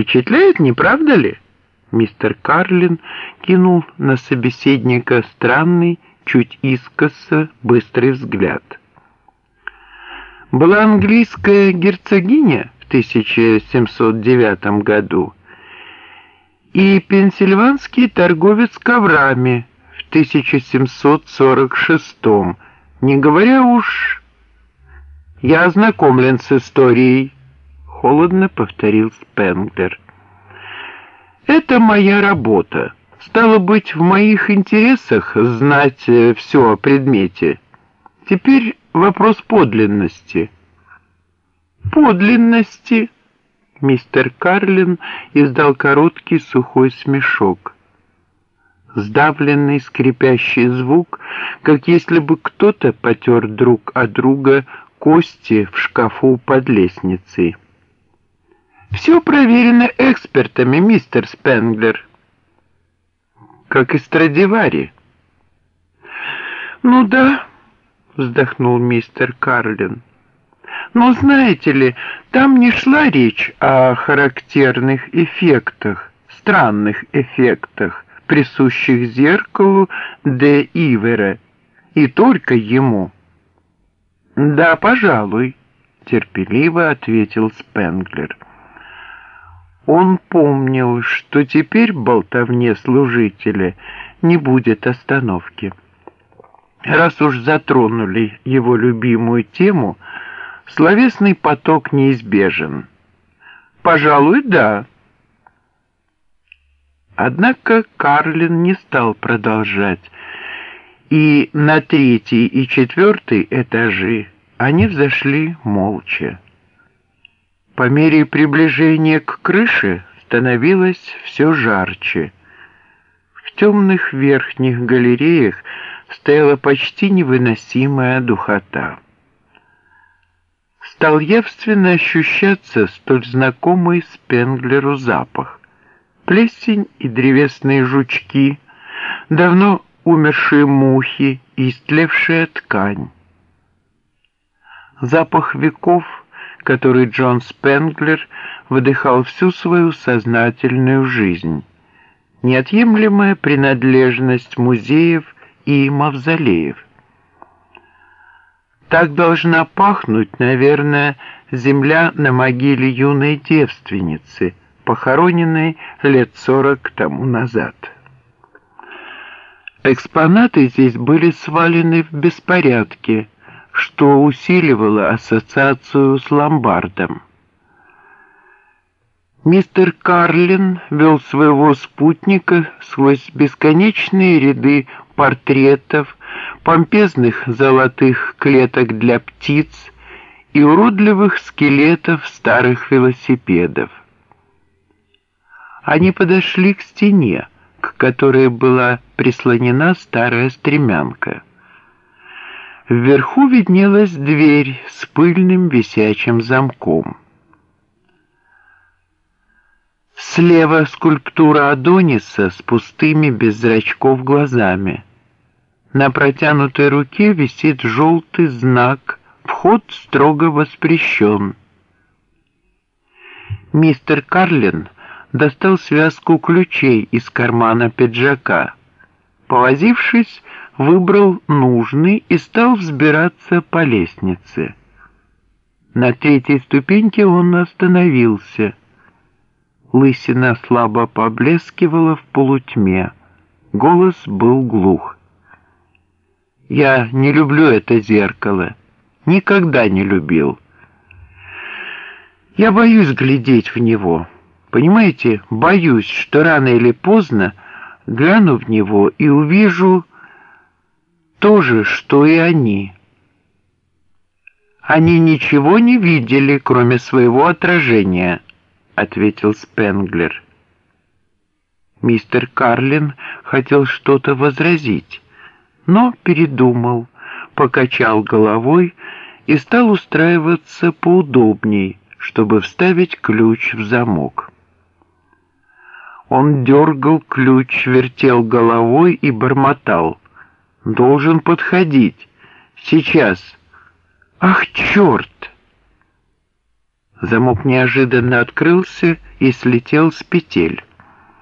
Впечатляет, не правда ли? Мистер Карлин кинул на собеседника странный, чуть искоса, быстрый взгляд. Была английская герцогиня в 1709 году и пенсильванский торговец коврами в 1746, не говоря уж... Я ознакомлен с историей, холодно повторил Спенглер. Это моя работа. Стало быть, в моих интересах знать э, все о предмете. Теперь вопрос подлинности. Подлинности? Мистер Карлин издал короткий сухой смешок. Сдавленный скрипящий звук, как если бы кто-то потер друг от друга кости в шкафу под лестницей. «Все проверено экспертами, мистер Спенглер». «Как и Страдивари». «Ну да», — вздохнул мистер Карлин. Но знаете ли, там не шла речь о характерных эффектах, странных эффектах, присущих зеркалу де Ивера, и только ему. «Да, пожалуй», — терпеливо ответил Спенглер. Он помнил, что теперь болтовне служителя не будет остановки. Раз уж затронули его любимую тему — Словесный поток неизбежен. Пожалуй, да. Однако Карлин не стал продолжать, и на третий и четвертый этажи они взошли молча. По мере приближения к крыше становилось все жарче. В темных верхних галереях стояла почти невыносимая духота стал явственно ощущаться столь знакомый Спенглеру запах. Плесень и древесные жучки, давно умершие мухи и истлевшая ткань. Запах веков, который Джон Спенглер выдыхал всю свою сознательную жизнь. Неотъемлемая принадлежность музеев и мавзолеев – так должна пахнуть, наверное, земля на могиле юной девственницы, похороненной лет сорок тому назад. Экспонаты здесь были свалены в беспорядке, что усиливало ассоциацию с ломбардом. Мистер Карлин вел своего спутника сквозь бесконечные ряды портретов, помпезных золотых клеток для птиц и уродливых скелетов старых велосипедов. Они подошли к стене, к которой была прислонена старая стремянка. Вверху виднелась дверь с пыльным висячим замком. Слева скульптура Адониса с пустыми без зрачков глазами – на протянутой руке висит желтый знак «Вход строго воспрещен». Мистер Карлин достал связку ключей из кармана пиджака. Повозившись, выбрал нужный и стал взбираться по лестнице. На третьей ступеньке он остановился. Лысина слабо поблескивала в полутьме. Голос был глух. Я не люблю это зеркало. Никогда не любил. Я боюсь глядеть в него. Понимаете, боюсь, что рано или поздно гляну в него и увижу то же, что и они. Они ничего не видели, кроме своего отражения, ответил Спенглер. Мистер Карлин хотел что-то возразить но передумал, покачал головой и стал устраиваться поудобней, чтобы вставить ключ в замок. Он дергал ключ, вертел головой и бормотал. «Должен подходить. Сейчас. Ах, черт!» Замок неожиданно открылся и слетел с петель.